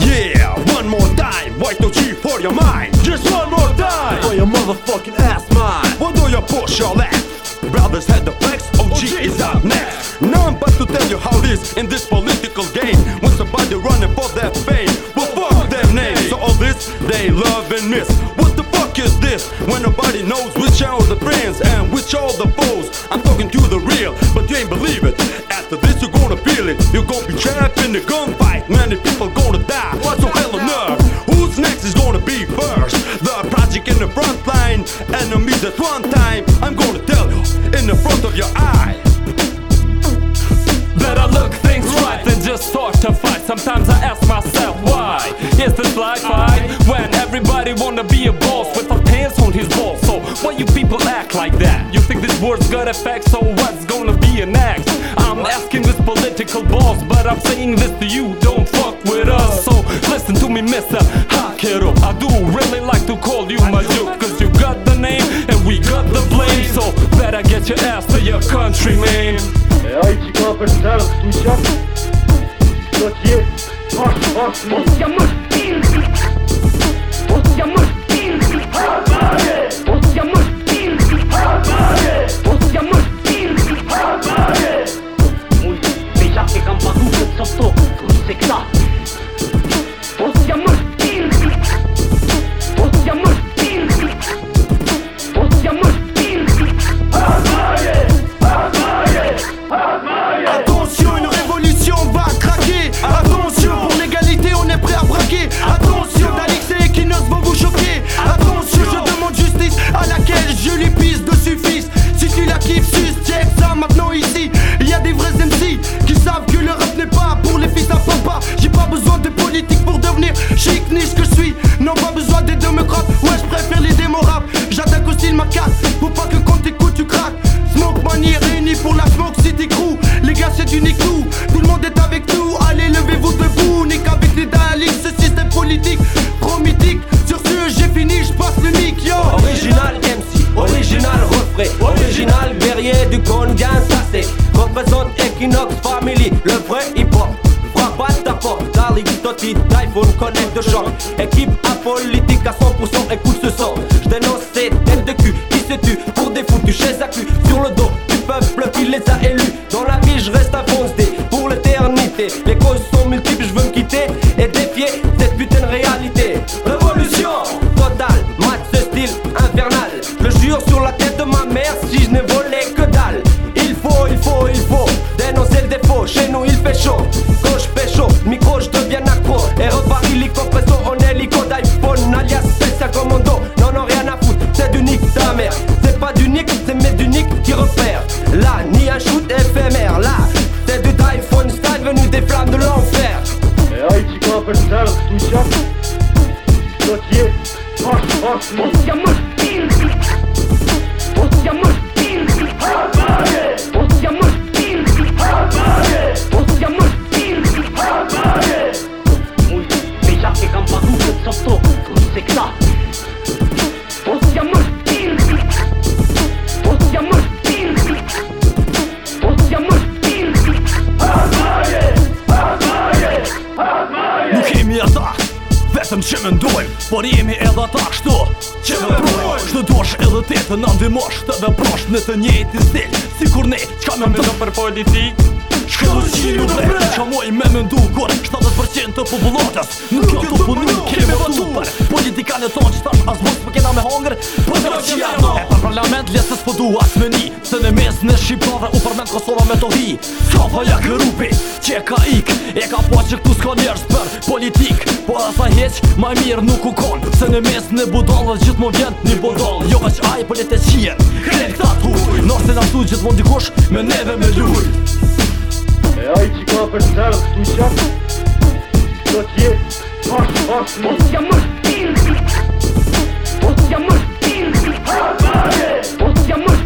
Yeah, one more time. Why don't you for your mind? Just one more time. For your motherfucking ass mine. What do you push your left? Brothers had the flex. OG, OG is up next. Now I'm about to tell you how it is in this political game. When somebody running for their fame, well fuck their name. So all this they love and miss. What the fuck is this? When nobody knows which are the friends and which are the foes. I'm talking to the real, but you ain't believe it. You're gonna be trapped in the gunfight. Many people gonna die. What's so hell on earth, who's next is gonna be first? The project in the front line, enemies at one time. I'm gonna tell you in the front of your eye. Better look things right than just start to fight. Sometimes I ask myself why. Is this life right? When everybody wanna be a boss with a pants on his balls. So why you people act like that? You think this word's got effect, so what's gonna be asking this political boss, but I'm saying this to you. Don't fuck with us. So listen to me, Mr. Hakero. I do really like to call you my Duke, cause you got the name and we got the blame. So better get your ass to your country, man. Ai që ka për zërë të qak Do chic, ni ce que je suis. Non, pas besoin des démocrates. Ouais, je préfère les démos rap. J'attaque au style ma casse. Faut pas que quand t'écoutes, tu craques. Smoke Money est réuni pour la Smoke City Crew. Les gars, c'est unique tout. Tout le monde est avec nous. Allez, levez-vous debout. Nick avec les Daleks, ce système politique trop mythique. Sur ce, j'ai fini, je passe le mic, yo. Original MC, original refrain, original guerrier du Congan, ça c'est Représente Equinox Family, le vrai Darling, Totti, iPhone, connect de choc Équipe apolitique à 100%, écoute ce son. Je dénonce ces têtes de cul qui se tuent pour des foutus chez accus Sur le dos du peuple qui les a élus. Dans la vie je reste à foncer pour l'éternité. Les causes sont multiples, je veux me quitter et défier Todos sectados Posso de amor firme Posso de amor firme Posso de amor firme Armaje, armaje, armaje Nuk jemi ata Vetëm që më ndojmë Por jemi edhe ata kështu Që më brojmë Shtë dosh edhe te të në ndimosh Të dhe brosh në të njëti stil. Si kur ne Qka me më të për politik? Shkëllë që një dhe Qa moj me më ndu 70% të popullatës Nuk jo të punu. Politikanë thonë që tash as mos për kena me hongër. Po të që janë E për parlament lesës po du as me ni. Se në mes në Shqiptare u përmend Kosova me to hi Ka pa ja kërupi Që ka ik E ka po që këtu s'ka njerës për politik. Po asa heq ma mirë nuk u kon. Se në mes në budallë gjithë më vjen një budall Jo veç aj për letë qien. Krem këta t'huj. Nërse na thu gjithë mund dikush Me neve me luj E ai që ka për të qak Do t'jetë pas pas më Mos jam më Otuz yağmur Otuz yağmur Otuz yağmur